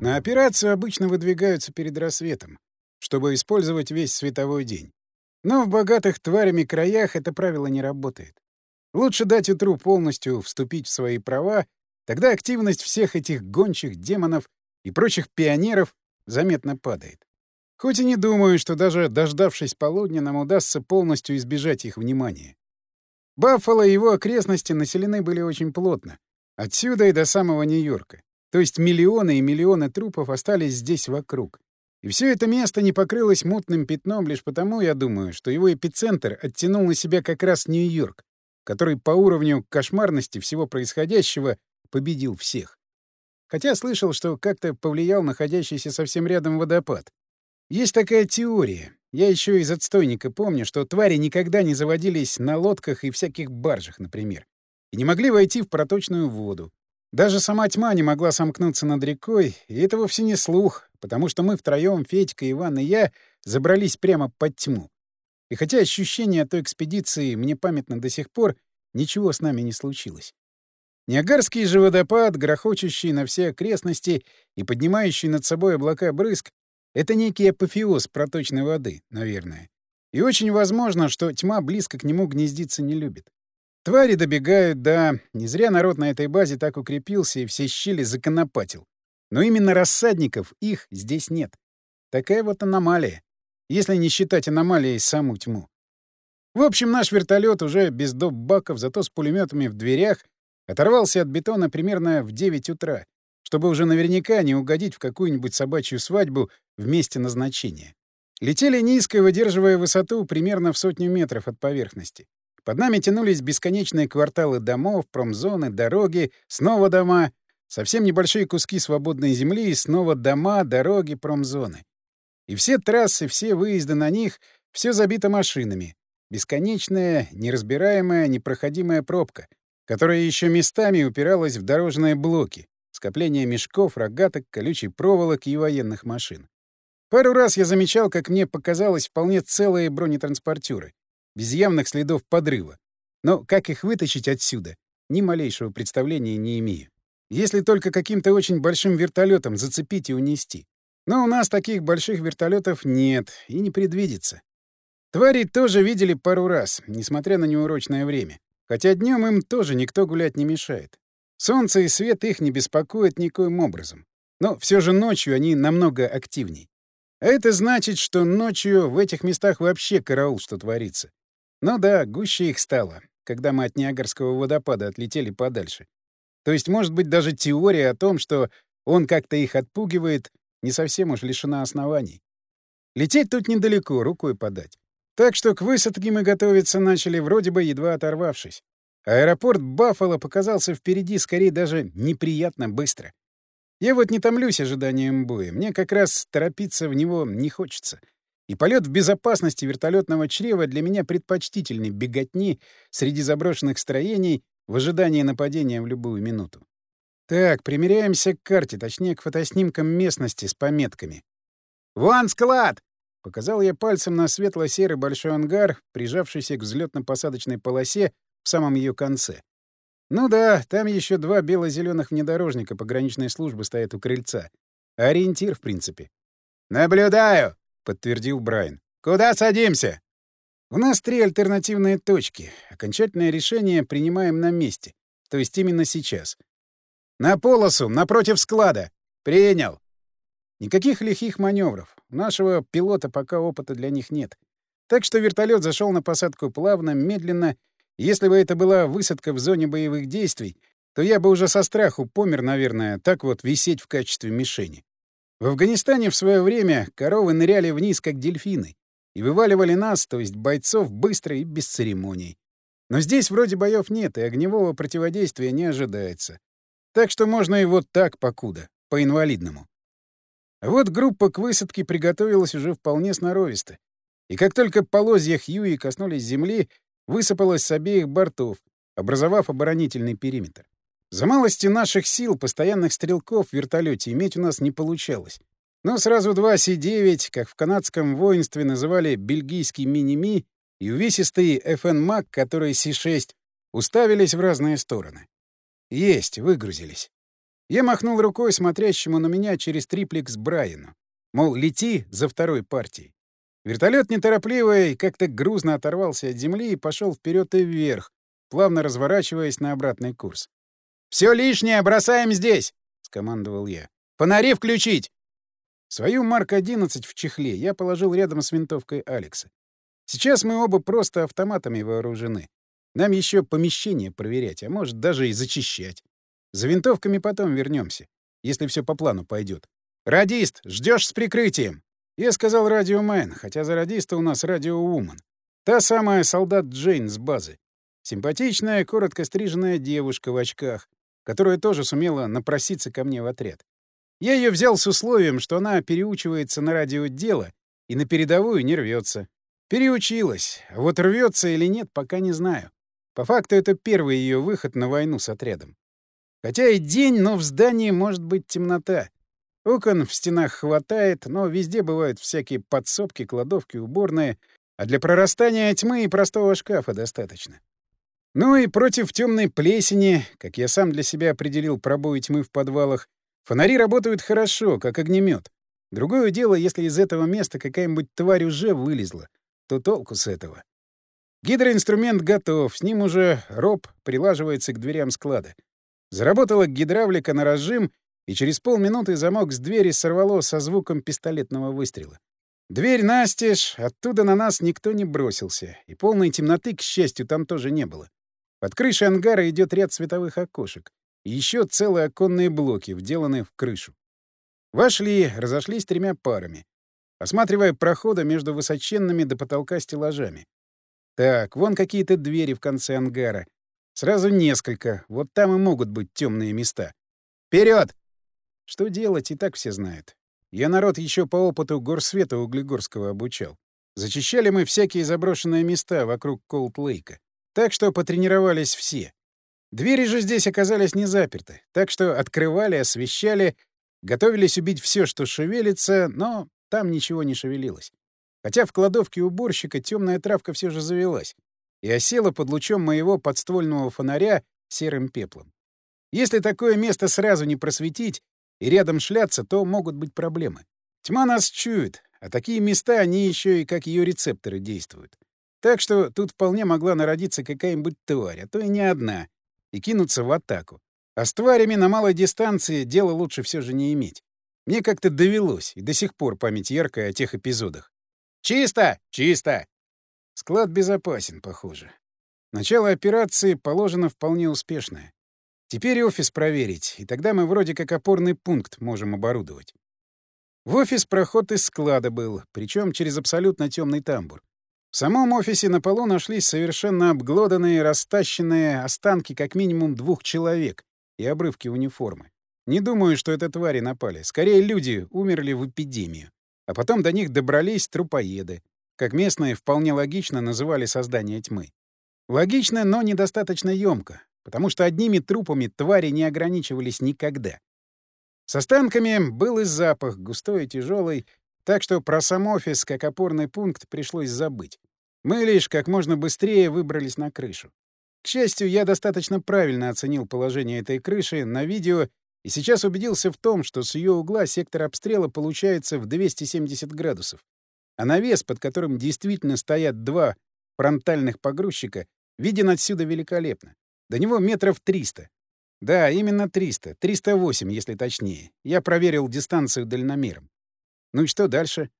На операцию обычно выдвигаются перед рассветом, чтобы использовать весь световой день. Но в богатых тварями краях это правило не работает. Лучше дать утру полностью вступить в свои права, тогда активность всех этих гончих демонов и прочих пионеров заметно падает. Хоть и не думаю, что даже дождавшись полудня, нам удастся полностью избежать их внимания. Баффало и его окрестности населены были очень плотно, отсюда и до самого Нью-Йорка. То есть миллионы и миллионы трупов остались здесь вокруг. И все это место не покрылось мутным пятном лишь потому, я думаю, что его эпицентр оттянул на себя как раз Нью-Йорк, который по уровню кошмарности всего происходящего победил всех. Хотя слышал, что как-то повлиял находящийся совсем рядом водопад. Есть такая теория. Я еще из отстойника помню, что твари никогда не заводились на лодках и всяких баржах, например, и не могли войти в проточную воду. Даже сама тьма не могла сомкнуться над рекой, и это вовсе не слух, потому что мы втроем, Федька, Иван и я, забрались прямо под тьму. И хотя ощущение той экспедиции мне памятно до сих пор, ничего с нами не случилось. Ниагарский же водопад, грохочущий на все окрестности и поднимающий над собой облака брызг, это некий апофеоз проточной воды, наверное. И очень возможно, что тьма близко к нему гнездиться не любит. Твари добегают, да, не зря народ на этой базе так укрепился и все щели законопатил. Но именно рассадников их здесь нет. Такая вот аномалия. Если не считать аномалией саму тьму. В общем, наш вертолет уже без доп. баков, зато с пулеметами в дверях, оторвался от бетона примерно в 9 утра, чтобы уже наверняка не угодить в какую-нибудь собачью свадьбу в месте назначения. Летели низко, выдерживая высоту примерно в сотню метров от поверхности. Под нами тянулись бесконечные кварталы домов, промзоны, дороги, снова дома, совсем небольшие куски свободной земли и снова дома, дороги, промзоны. И все трассы, все выезды на них — все забито машинами. Бесконечная, неразбираемая, непроходимая пробка, которая еще местами упиралась в дорожные блоки, скопление мешков, рогаток, колючей проволок и военных машин. Пару раз я замечал, как мне показалось, вполне целые бронетранспортеры без явных следов подрыва. Но как их вытащить отсюда, ни малейшего представления не имею. Если только каким-то очень большим вертолетом зацепить и унести. Но у нас таких больших вертолетов нет и не предвидится. Твари тоже видели пару раз, несмотря на неурочное время. Хотя днем им тоже никто гулять не мешает. Солнце и свет их не беспокоят никоим образом. Но все же ночью они намного активней. А это значит, что ночью в этих местах вообще караул, что творится. Ну да, гуще их стало, когда мы от Ниагарского водопада отлетели подальше. То есть, может быть, даже теория о том, что он как-то их отпугивает, не совсем уж лишена оснований. Лететь тут недалеко, рукой подать. Так что к высадке мы готовиться начали, вроде бы едва оторвавшись. Аэропорт Баффало показался впереди скорее даже неприятно быстро. Я вот не томлюсь ожиданием боя, мне как раз торопиться в него не хочется — и полет в безопасности вертолетного чрева для меня предпочтительный беготни среди заброшенных строений в ожидании нападения в любую минуту. Так, примеряемся к карте, точнее, к фотоснимкам местности с пометками. «Вон склад!» — показал я пальцем на светло-серый большой ангар, прижавшийся к взлетно-посадочной полосе в самом ее конце. Ну да, там еще два бело-зеленых внедорожника пограничной службы стоят у крыльца. Ориентир, в принципе. «Наблюдаю!» — подтвердил Брайан. «Куда садимся?» «У нас три альтернативные точки. Окончательное решение принимаем на месте. То есть именно сейчас. На полосу, напротив склада. Принял. Никаких лихих маневров. У нашего пилота пока опыта для них нет. Так что вертолет зашел на посадку плавно, медленно. Если бы это была высадка в зоне боевых действий, то я бы уже со страху помер, наверное, так вот висеть в качестве мишени. В Афганистане в свое время коровы ныряли вниз, как дельфины, и вываливали нас, то есть бойцов, быстро и без церемоний. Но здесь вроде боев нет, и огневого противодействия не ожидается. Так что можно и вот так покуда, по-инвалидному. вот группа к высадке приготовилась уже вполне сноровисто. И как только полозья Хьюи коснулись земли, высыпалась с обеих бортов, образовав оборонительный периметр. За малости наших сил постоянных стрелков в вертолете иметь у нас не получалось. Но сразу два Си-9, как в канадском воинстве называли бельгийский мини-ми, и увесистый FN-МАК, который Си-6, уставились в разные стороны. Есть, выгрузились. Я махнул рукой смотрящему на меня через триплекс Брайану. Мол, лети за второй партией. Вертолет неторопливо и как-то грузно оторвался от земли и пошел вперед и вверх, плавно разворачиваясь на обратный курс. Все лишнее бросаем здесь!» — скомандовал я. «Фонари включить!» Свою Марк-11 в чехле я положил рядом с винтовкой Алекса. Сейчас мы оба просто автоматами вооружены. Нам еще помещение проверять, а может, даже и зачищать. За винтовками потом вернемся, если все по плану пойдет. «Радист, ждешь с прикрытием!» Я сказал радиомен, хотя за радиста у нас радиоуман. Та самая солдат Джейн с базы. Симпатичная, коротко стриженная девушка в очках, которая тоже сумела напроситься ко мне в отряд. Я ее взял с условием, что она переучивается на радиодело и на передовую не рвется. Переучилась, вот рвется или нет, пока не знаю. По факту это первый ее выход на войну с отрядом. Хотя и день, но в здании может быть темнота. Окон в стенах хватает, но везде бывают всякие подсобки, кладовки, уборные, а для прорастания тьмы и простого шкафа достаточно. Ну и против темной плесени, как я сам для себя определил пробои тьмы в подвалах, фонари работают хорошо, как огнемет. Другое дело, если из этого места какая-нибудь тварь уже вылезла, то толку с этого. Гидроинструмент готов, с ним уже роб прилаживается к дверям склада. Заработала гидравлика на разжим, и через полминуты замок с двери сорвало со звуком пистолетного выстрела. Дверь настежь, оттуда на нас никто не бросился, и полной темноты, к счастью, там тоже не было. Под крышей ангара идет ряд световых окошек. И еще целые оконные блоки, вделанные в крышу. Вошли, разошлись тремя парами, осматривая проходы между высоченными до потолка стеллажами. Так, вон какие-то двери в конце ангара. Сразу несколько, вот там и могут быть темные места. Вперед! Что делать, и так все знают. Я народ еще по опыту горсвета Углегорского обучал. Зачищали мы всякие заброшенные места вокруг Колд-Лейка. Так что потренировались все. Двери же здесь оказались не заперты, так что открывали, освещали, готовились убить все, что шевелится, но там ничего не шевелилось. Хотя в кладовке уборщика темная травка все же завелась и осела под лучом моего подствольного фонаря серым пеплом. Если такое место сразу не просветить и рядом шляться, то могут быть проблемы. Тьма нас чует, а такие места, они еще и как ее рецепторы действуют. Так что тут вполне могла народиться какая-нибудь тварь, а то и не одна, и кинуться в атаку. А с тварями на малой дистанции дело лучше все же не иметь. Мне как-то довелось, и до сих пор память яркая о тех эпизодах. «Чисто! Чисто!» Склад безопасен, похоже. Начало операции положено вполне успешное. Теперь офис проверить, и тогда мы вроде как опорный пункт можем оборудовать. В офис проход из склада был, причем через абсолютно темный тамбур. В самом офисе на полу нашлись совершенно обглоданные, растащенные останки как минимум двух человек и обрывки униформы. Не думаю, что это твари напали. Скорее, люди умерли в эпидемию. А потом до них добрались трупоеды. Как местные вполне логично называли создание тьмы. Логично, но недостаточно ёмко, потому что одними трупами твари не ограничивались никогда. С останками был и запах, густой и тяжелый, так что про сам офис как опорный пункт пришлось забыть. Мы лишь как можно быстрее выбрались на крышу. К счастью, я достаточно правильно оценил положение этой крыши на видео и сейчас убедился в том, что с ее угла сектор обстрела получается в 270 градусов. А навес, под которым действительно стоят два фронтальных погрузчика, виден отсюда великолепно. До него метров 300. Да, именно 300. 308, если точнее. Я проверил дистанцию дальномером. Ну и что дальше?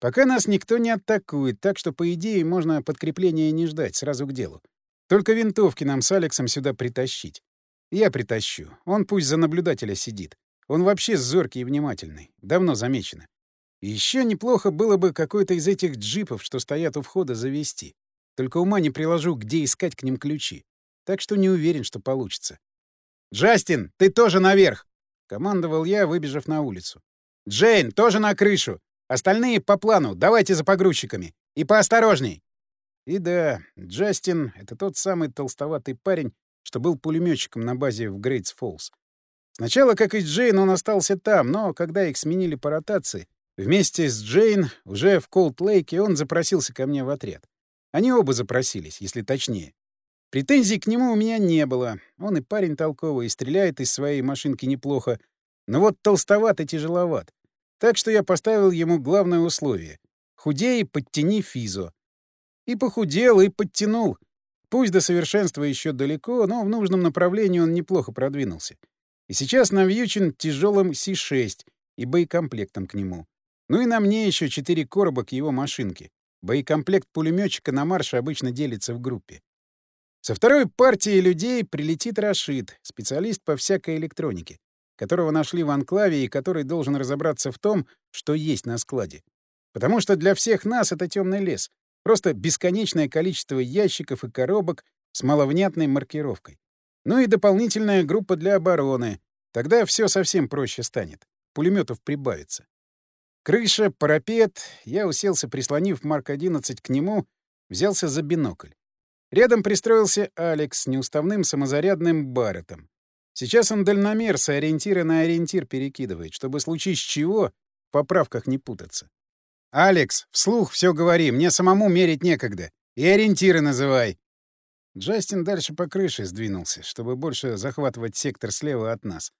Пока нас никто не атакует, так что, по идее, можно подкрепления не ждать, сразу к делу. Только винтовки нам с Алексом сюда притащить. Я притащу. Он пусть за наблюдателя сидит. Он вообще зоркий и внимательный. Давно замечено. Еще неплохо было бы какой-то из этих джипов, что стоят у входа, завести. Только ума не приложу, где искать к ним ключи. Так что не уверен, что получится. «Джастин, ты тоже наверх!» — командовал я, выбежав на улицу. «Джейн, тоже на крышу! Остальные по плану, давайте за погрузчиками! И поосторожней!» И да, Джастин — это тот самый толстоватый парень, что был пулеметчиком на базе в Грейтс Фоллс. Сначала, как и Джейн, он остался там, но когда их сменили по ротации, вместе с Джейн уже в Колд-Лейке он запросился ко мне в отряд. Они оба запросились, если точнее. Претензий к нему у меня не было. Он и парень толковый, и стреляет из своей машинки неплохо. Но вот толстоват и тяжеловат. Так что я поставил ему главное условие — худей, подтяни физо. И похудел, и подтянул. Пусть до совершенства еще далеко, но в нужном направлении он неплохо продвинулся. И сейчас навьючен тяжелым Си-6 и боекомплектом к нему. Ну и на мне еще четыре короба к его машинке. Боекомплект пулеметчика на марше обычно делится в группе. Со второй партией людей прилетит Рашид, специалист по всякой электронике, которого нашли в анклаве и который должен разобраться в том, что есть на складе. Потому что для всех нас это темный лес. Просто бесконечное количество ящиков и коробок с маловнятной маркировкой. Ну и дополнительная группа для обороны. Тогда все совсем проще станет. Пулеметов прибавится. Крыша, парапет. Я уселся, прислонив Марк-11 к нему, взялся за бинокль. Рядом пристроился Алекс с неуставным самозарядным барретом. Сейчас он дальномер с ориентира на ориентир перекидывает, чтобы случись чего в поправках не путаться. «Алекс, вслух все говори, мне самому мерить некогда. И ориентиры называй». Джастин дальше по крыше сдвинулся, чтобы больше захватывать сектор слева от нас.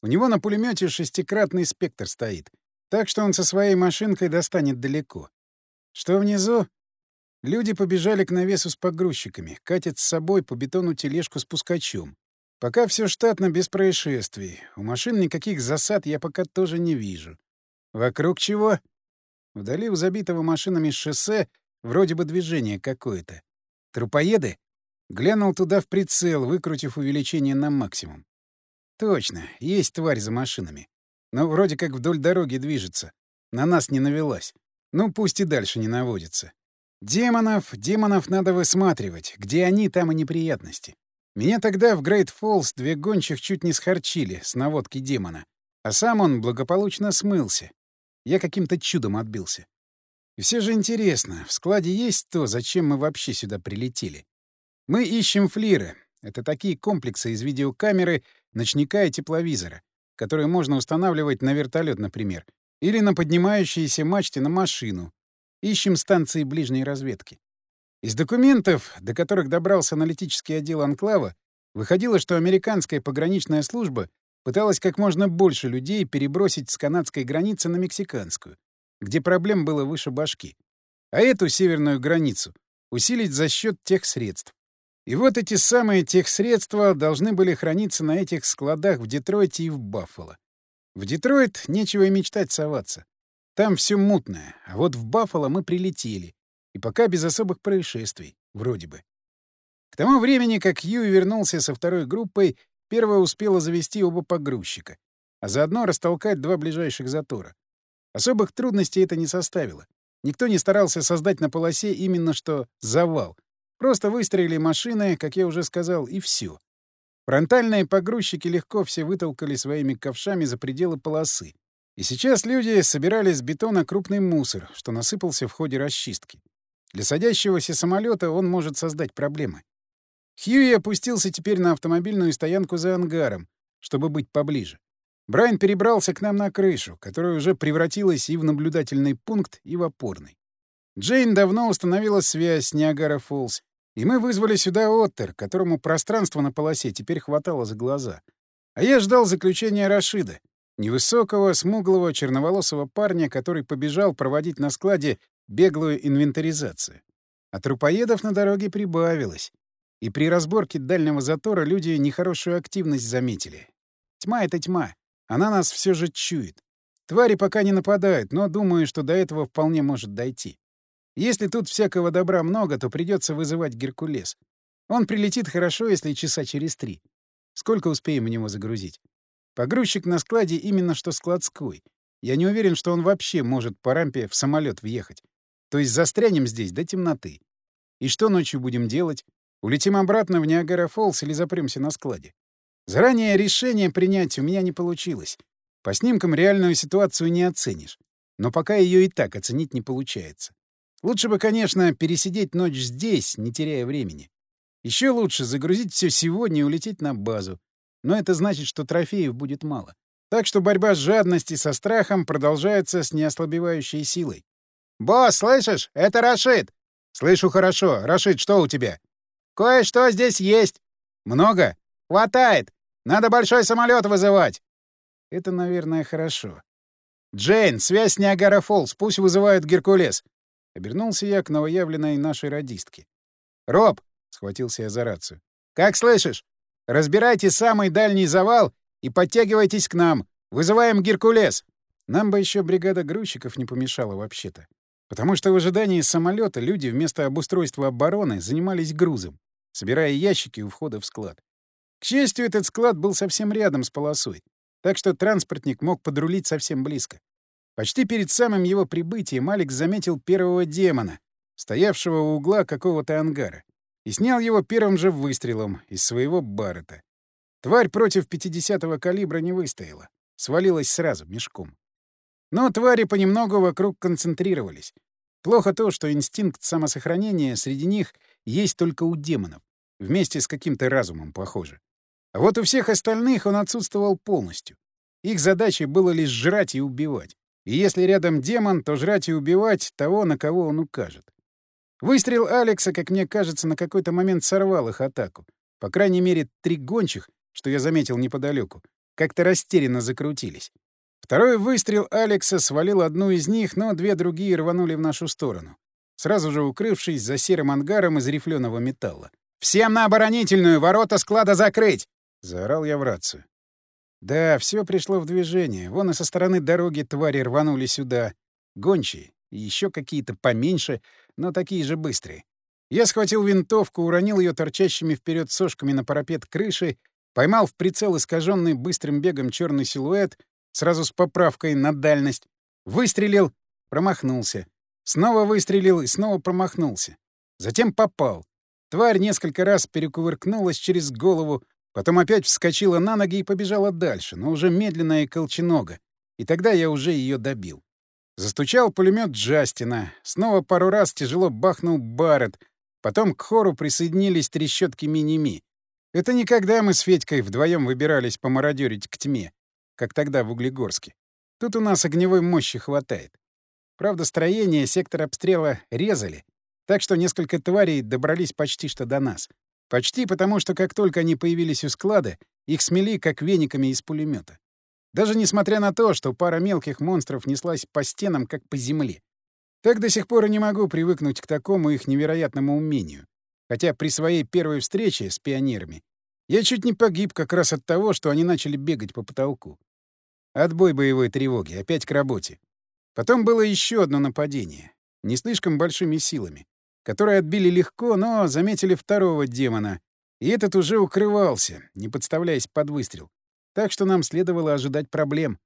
У него на пулемете шестикратный спектр стоит, так что он со своей машинкой достанет далеко. Что внизу? Люди побежали к навесу с погрузчиками, катят с собой по бетону тележку с пускачом. Пока все штатно, без происшествий. У машин никаких засад я пока тоже не вижу. Вокруг чего? Вдали у забитого машинами шоссе вроде бы движение какое-то. Трупоеды? Глянул туда в прицел, выкрутив увеличение на максимум. Точно, есть тварь за машинами. Но вроде как вдоль дороги движется. На нас не навелась. Ну, пусть и дальше не наводится. Демонов, демонов надо высматривать. Где они, там и неприятности. Меня тогда в Грейт Фоллс две гончих чуть не схарчили с наводки демона. А сам он благополучно смылся. Я каким-то чудом отбился. И все же интересно, в складе есть то, зачем мы вообще сюда прилетели? Мы ищем флиры. Это такие комплексы из видеокамеры, ночника и тепловизора, которые можно устанавливать на вертолет, например, или на поднимающиеся мачте на машину, Ищем станции ближней разведки. Из документов, до которых добрался аналитический отдел Анклава, выходило, что американская пограничная служба пыталась как можно больше людей перебросить с канадской границы на мексиканскую, где проблем было выше башки. А эту северную границу усилить за счет тех средств. И вот эти самые тех средства должны были храниться на этих складах в Детройте и в Баффало. В Детройт нечего и мечтать соваться. Там все мутное, а вот в Баффало мы прилетели. И пока без особых происшествий, вроде бы. К тому времени, как Юй вернулся со второй группой, первая успела завести оба погрузчика, а заодно растолкать два ближайших затора. Особых трудностей это не составило. Никто не старался создать на полосе именно что завал. Просто выстроили машины, как я уже сказал, и все. Фронтальные погрузчики легко все вытолкали своими ковшами за пределы полосы. И сейчас люди собирали с бетона крупный мусор, что насыпался в ходе расчистки. Для садящегося самолета он может создать проблемы. Хьюи опустился теперь на автомобильную стоянку за ангаром, чтобы быть поближе. Брайан перебрался к нам на крышу, которая уже превратилась и в наблюдательный пункт, и в опорный. Джейн давно установила связь с Ниагара Фоллс, и мы вызвали сюда Оттер, которому пространство на полосе теперь хватало за глаза. А я ждал заключения Рашида, Невысокого, смуглого, черноволосого парня, который побежал проводить на складе беглую инвентаризацию. А трупоедов на дороге прибавилось. И при разборке дальнего затора люди нехорошую активность заметили. Тьма — это тьма. Она нас все же чует. Твари пока не нападают, но думаю, что до этого вполне может дойти. Если тут всякого добра много, то придется вызывать Геркулес. Он прилетит хорошо, если часа через три. Сколько успеем у него загрузить? Погрузчик на складе именно что складской. Я не уверен, что он вообще может по рампе в самолет въехать. То есть застрянем здесь до темноты. И что ночью будем делать? Улетим обратно в Ниагара-Фоллс или запремся на складе? Заранее решение принять у меня не получилось. По снимкам реальную ситуацию не оценишь. Но пока ее и так оценить не получается. Лучше бы, конечно, пересидеть ночь здесь, не теряя времени. Еще лучше загрузить все сегодня и улететь на базу, но это значит, что трофеев будет мало. Так что борьба с жадностью со страхом продолжается с неослабевающей силой. «Босс, слышишь? Это Рашид!» «Слышу хорошо. Рашид, что у тебя?» «Кое-что здесь есть». «Много?» «Хватает. Надо большой самолет вызывать». Это, наверное, хорошо. «Джейн, связь с Ниагара Фоллс, пусть вызывают Геркулес». Обернулся я к новоявленной нашей радистке. «Роб!» — схватился я за рацию. «Как слышишь? Разбирайте самый дальний завал и подтягивайтесь к нам. Вызываем Геркулес!» Нам бы еще бригада грузчиков не помешала вообще-то. Потому что в ожидании самолета люди вместо обустройства обороны занимались грузом, собирая ящики у входа в склад. К счастью, этот склад был совсем рядом с полосой, так что транспортник мог подрулить совсем близко. Почти перед самым его прибытием Алекс заметил первого демона, стоявшего у угла какого-то ангара, и снял его первым же выстрелом из своего баррета. Тварь против 50-го калибра не выстояла, свалилась сразу, мешком. Но твари понемногу вокруг концентрировались. Плохо то, что инстинкт самосохранения среди них есть только у демонов, вместе с каким-то разумом, похоже. А вот у всех остальных он отсутствовал полностью. Их задачей было лишь жрать и убивать. И если рядом демон, то жрать и убивать того, на кого он укажет. Выстрел Алекса, как мне кажется, на какой-то момент сорвал их атаку. По крайней мере, три гончих, что я заметил неподалеку, как-то растерянно закрутились. Второй выстрел Алекса свалил одну из них, но две другие рванули в нашу сторону, сразу же укрывшись за серым ангаром из рифленого металла. «Всем на оборонительную! Ворота склада закрыть!» Заорал я в рацию. Да, все пришло в движение. Вон и со стороны дороги твари рванули сюда. Гончие. И еще какие-то поменьше, но такие же быстрые. Я схватил винтовку, уронил ее торчащими вперед сошками на парапет крыши, поймал в прицел искаженный быстрым бегом черный силуэт, сразу с поправкой на дальность, выстрелил, промахнулся. Снова выстрелил и снова промахнулся. Затем попал. Тварь несколько раз перекувыркнулась через голову, Потом опять вскочила на ноги и побежала дальше, но уже медленно и колченога. И тогда я уже ее добил. Застучал пулемет Джастина. Снова пару раз тяжело бахнул Барретт. Потом к хору присоединились трещотки мини-ми. Это не когда мы с Федькой вдвоем выбирались помародерить к тьме, как тогда в Углегорске. Тут у нас огневой мощи хватает. Правда, строение сектор обстрела резали, так что несколько тварей добрались почти что до нас. Почти потому, что как только они появились у склада, их смели как вениками из пулемета. Даже несмотря на то, что пара мелких монстров неслась по стенам, как по земле. Так до сих пор и не могу привыкнуть к такому их невероятному умению. Хотя при своей первой встрече с пионерами я чуть не погиб как раз от того, что они начали бегать по потолку. Отбой боевой тревоги, опять к работе. Потом было еще одно нападение. Не слишком большими силами которые отбили легко, но заметили второго демона. И этот уже укрывался, не подставляясь под выстрел. Так что нам следовало ожидать проблем.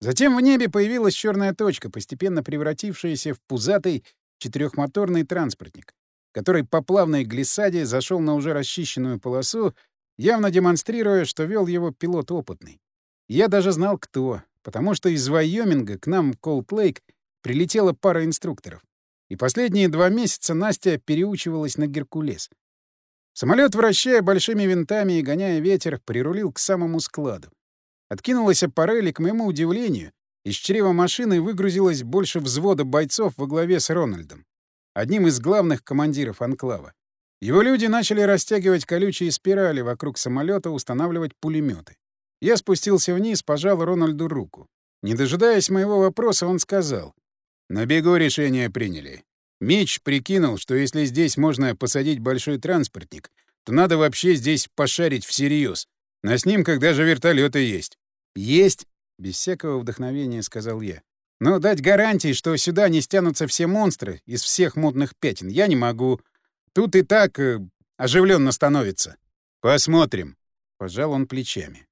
Затем в небе появилась черная точка, постепенно превратившаяся в пузатый четырехмоторный транспортник, который по плавной глиссаде зашел на уже расчищенную полосу, явно демонстрируя, что вел его пилот опытный. Я даже знал, кто, потому что из Вайоминга к нам в Колд-Лейк прилетела пара инструкторов. И последние два месяца Настя переучивалась на Геркулес. Самолет, вращая большими винтами и гоняя ветер, прирулил к самому складу. Откинулась аппарель, и, к моему удивлению, из чрева машины выгрузилось больше взвода бойцов во главе с Рональдом, одним из главных командиров анклава. Его люди начали растягивать колючие спирали вокруг самолета, устанавливать пулеметы. Я спустился вниз, пожал Рональду руку. Не дожидаясь моего вопроса, он сказал. На бегу решение приняли. Мич прикинул, что если здесь можно посадить большой транспортник, то надо вообще здесь пошарить всерьез. На снимках даже вертолеты есть. Есть, без всякого вдохновения сказал я. Но дать гарантии, что сюда не стянутся все монстры из всех модных пятен, я не могу. Тут и так э, оживленно становится. Посмотрим. Пожал он плечами.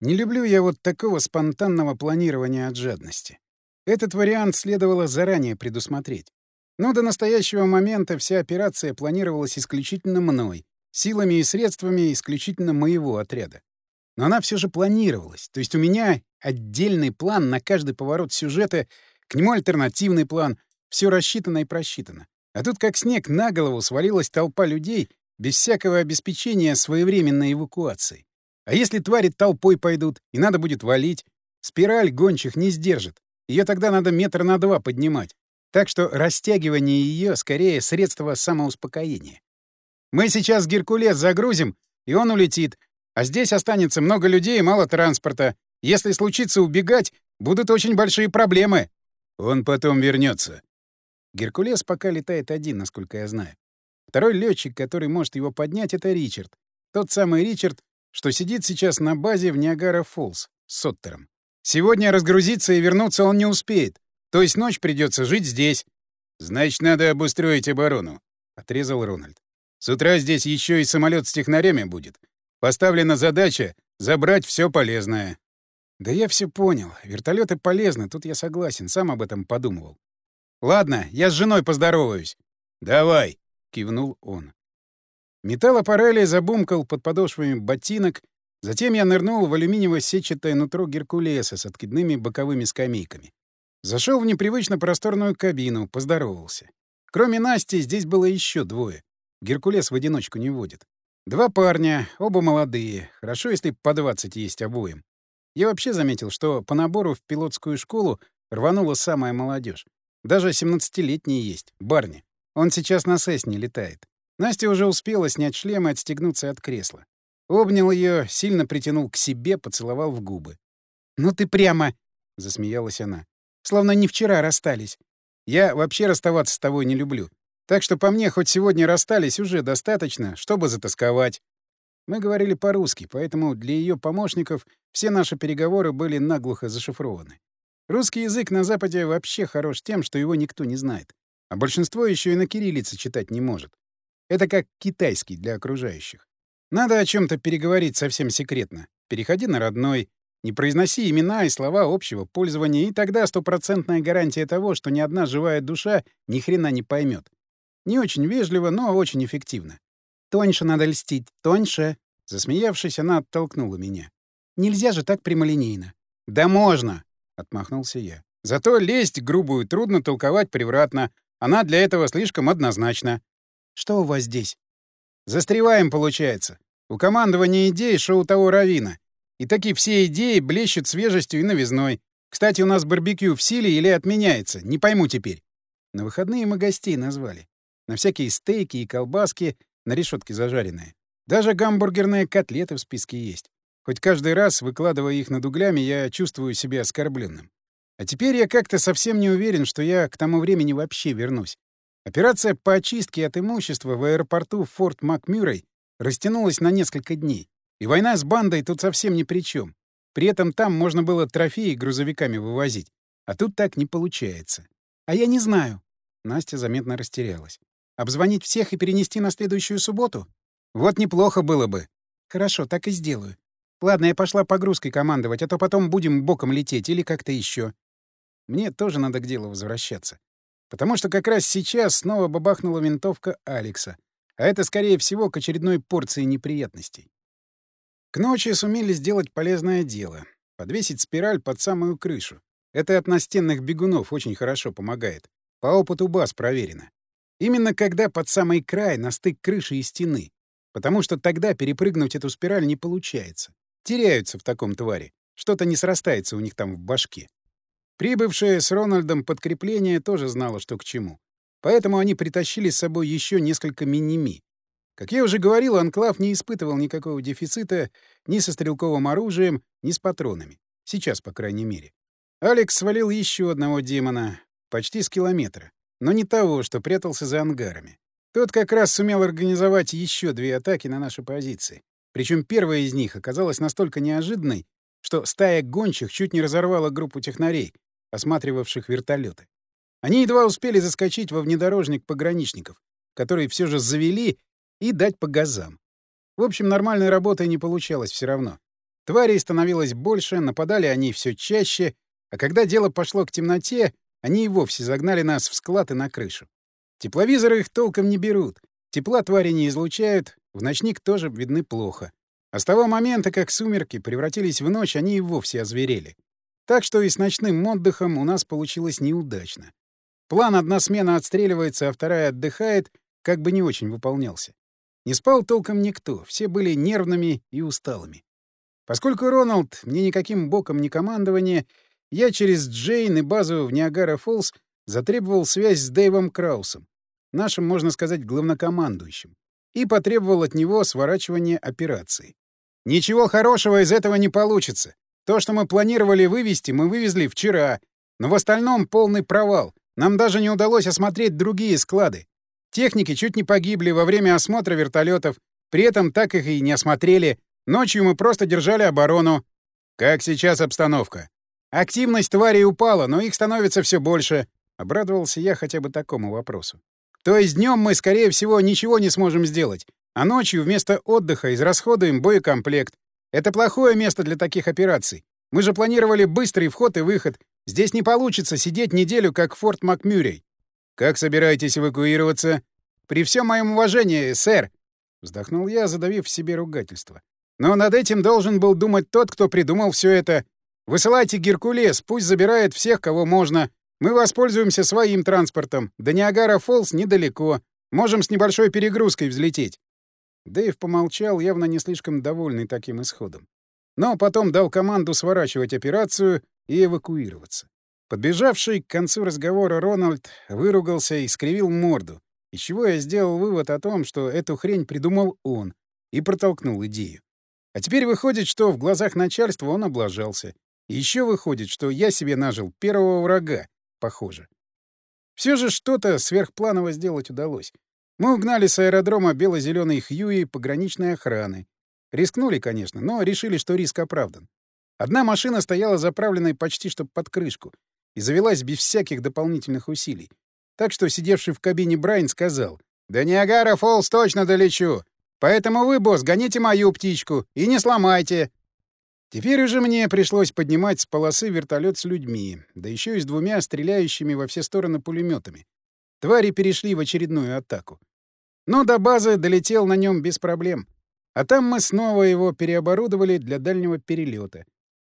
Не люблю я вот такого спонтанного планирования от жадности. Этот вариант следовало заранее предусмотреть. Но до настоящего момента вся операция планировалась исключительно мной, силами и средствами исключительно моего отряда. Но она все же планировалась. То есть у меня отдельный план на каждый поворот сюжета, к нему альтернативный план, все рассчитано и просчитано. А тут как снег на голову свалилась толпа людей без всякого обеспечения своевременной эвакуации. А если твари толпой пойдут, и надо будет валить, спираль гончих не сдержит. Ее тогда надо метр на два поднимать. Так что растягивание ее скорее средство самоуспокоения. Мы сейчас Геркулес загрузим, и он улетит. А здесь останется много людей и мало транспорта. Если случится убегать, будут очень большие проблемы. Он потом вернется. Геркулес пока летает один, насколько я знаю. Второй летчик, который может его поднять, — это Ричард. Тот самый Ричард, что сидит сейчас на базе в Ниагара-Фоллс с Соттером. Сегодня разгрузиться и вернуться он не успеет. То есть ночь придется жить здесь. Значит, надо обустроить оборону, — отрезал Рональд. С утра здесь еще и самолет с технарями будет. Поставлена задача — забрать все полезное. Да я все понял. Вертолеты полезны, тут я согласен, сам об этом подумывал. Ладно, я с женой поздороваюсь. Давай, кивнул он. Металлопарелли забумкал под подошвами ботинок, затем я нырнул в алюминиево-сетчатое нутро Геркулеса с откидными боковыми скамейками. Зашел в непривычно просторную кабину, поздоровался. Кроме Насти, здесь было еще двое. Геркулес в одиночку не водит. Два парня, оба молодые. Хорошо, если по 20 есть обоим. Я вообще заметил, что по набору в пилотскую школу рванула самая молодежь. Даже 17-летние есть, барни. Он сейчас на Сесне летает. Настя уже успела снять шлем и отстегнуться от кресла. Обнял ее, сильно притянул к себе, поцеловал в губы. «Ну ты прямо...» — засмеялась она. «Словно не вчера расстались. Я вообще расставаться с тобой не люблю. Так что по мне, хоть сегодня расстались, уже достаточно, чтобы затасковать». Мы говорили по-русски, поэтому для ее помощников все наши переговоры были наглухо зашифрованы. Русский язык на Западе вообще хорош тем, что его никто не знает. А большинство еще и на кириллице читать не может. Это как китайский для окружающих. Надо о чем то переговорить совсем секретно. Переходи на родной, не произноси имена и слова общего пользования, и тогда стопроцентная гарантия того, что ни одна живая душа ни хрена не поймет. Не очень вежливо, но очень эффективно. «Тоньше надо льстить, тоньше!» Засмеявшись, она оттолкнула меня. «Нельзя же так прямолинейно». «Да можно!» — отмахнулся я. «Зато лесть грубую трудно толковать превратно. Она для этого слишком однозначна». Что у вас здесь? Застреваем, получается. У командования идей шоу того Равина. И такие все идеи блещут свежестью и новизной. Кстати, у нас барбекю в силе или отменяется? Не пойму теперь. На выходные мы гостей назвали. На всякие стейки и колбаски, на решетке зажаренные. Даже гамбургерные котлеты в списке есть. Хоть каждый раз, выкладывая их над углями, я чувствую себя оскорбленным. А теперь я как-то совсем не уверен, что я к тому времени вообще вернусь. Операция по очистке от имущества в аэропорту Форт Макмюррей растянулась на несколько дней. И война с бандой тут совсем ни при чем. При этом там можно было трофеи грузовиками вывозить. А тут так не получается. А я не знаю. Настя заметно растерялась. Обзвонить всех и перенести на следующую субботу? Вот неплохо было бы. Хорошо, так и сделаю. Ладно, я пошла погрузкой командовать, а то потом будем боком лететь или как-то еще. Мне тоже надо к делу возвращаться. Потому что как раз сейчас снова бабахнула винтовка Алекса. А это, скорее всего, к очередной порции неприятностей. К ночи сумели сделать полезное дело — подвесить спираль под самую крышу. Это от настенных бегунов очень хорошо помогает. По опыту баз проверено. Именно когда под самый край, на стык крыши и стены. Потому что тогда перепрыгнуть эту спираль не получается. Теряются в таком твари. Что-то не срастается у них там в башке. Прибывшее с Рональдом подкрепление тоже знало, что к чему. Поэтому они притащили с собой еще несколько мини-ми. Как я уже говорил, Анклав не испытывал никакого дефицита ни со стрелковым оружием, ни с патронами. Сейчас, по крайней мере. Алекс свалил еще одного демона, почти с километра, но не того, что прятался за ангарами. Тот как раз сумел организовать еще две атаки на наши позиции. Причем первая из них оказалась настолько неожиданной, что стая гончих чуть не разорвала группу технарей, осматривавших вертолеты. Они едва успели заскочить во внедорожник пограничников, которые все же завели, и дать по газам. В общем, нормальной работы не получалось все равно. Тварей становилось больше, нападали они все чаще, а когда дело пошло к темноте, они и вовсе загнали нас в склад и на крышу. Тепловизоры их толком не берут, тепла твари не излучают, в ночник тоже видны плохо. А с того момента, как сумерки превратились в ночь, они и вовсе озверели. Так что и с ночным отдыхом у нас получилось неудачно. План «одна смена отстреливается, а вторая отдыхает» как бы не очень выполнялся. Не спал толком никто, все были нервными и усталыми. Поскольку Роналд мне никаким боком не командование, я через Джейн и базу в Ниагара-Фоллс затребовал связь с Дэйвом Краусом, нашим, можно сказать, главнокомандующим. И потребовал от него сворачивания операции. «Ничего хорошего из этого не получится. То, что мы планировали вывести, мы вывезли вчера, но в остальном полный провал. Нам даже не удалось осмотреть другие склады. Техники чуть не погибли во время осмотра вертолетов, при этом так их и не осмотрели. Ночью мы просто держали оборону. Как сейчас обстановка? Активность тварей упала, но их становится все больше. Обрадовался я хотя бы такому вопросу. То есть днем мы, скорее всего, ничего не сможем сделать, а ночью вместо отдыха израсходуем боекомплект. Это плохое место для таких операций. Мы же планировали быстрый вход и выход. Здесь не получится сидеть неделю, как Форт Макмюррей. Как собираетесь эвакуироваться? При всем моем уважении, сэр, вздохнул я, задавив в себе ругательство. Но над этим должен был думать тот, кто придумал все это. Высылайте Геркулес, пусть забирает всех, кого можно. Мы воспользуемся своим транспортом. До Ниагара-Фоллс недалеко. Можем с небольшой перегрузкой взлететь. Дэйв помолчал, явно не слишком довольный таким исходом. Но потом дал команду сворачивать операцию и эвакуироваться. Подбежавший к концу разговора Рональд выругался и скривил морду, из чего я сделал вывод о том, что эту хрень придумал он, и протолкнул идею. А теперь выходит, что в глазах начальства он облажался. И еще выходит, что я себе нажил первого врага, похоже. Все же что-то сверхпланово сделать удалось. Мы угнали с аэродрома бело-зеленый Хьюи пограничной охраны. Рискнули, конечно, но решили, что риск оправдан. Одна машина стояла заправленной почти что под крышку и завелась без всяких дополнительных усилий. Так что сидевший в кабине Брайан сказал, «Да Ниагара Фоллс точно долечу. Поэтому вы, босс, гоните мою птичку и не сломайте». Теперь уже мне пришлось поднимать с полосы вертолет с людьми, да еще и с двумя стреляющими во все стороны пулеметами. Твари перешли в очередную атаку. Но до базы долетел на нем без проблем. А там мы снова его переоборудовали для дальнего перелета.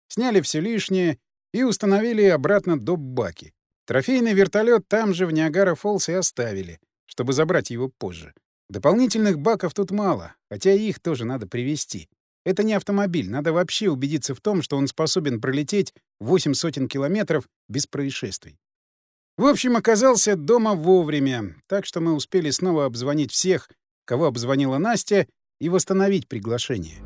Сняли все лишнее и установили обратно доп баки. Трофейный вертолет там же в Ниагара-Фоллс и оставили, чтобы забрать его позже. Дополнительных баков тут мало, хотя их тоже надо привезти. Это не автомобиль, надо вообще убедиться в том, что он способен пролететь восемь сотен километров без происшествий. В общем, оказался дома вовремя, так что мы успели снова обзвонить всех, кого обзвонила Настя, и восстановить приглашение.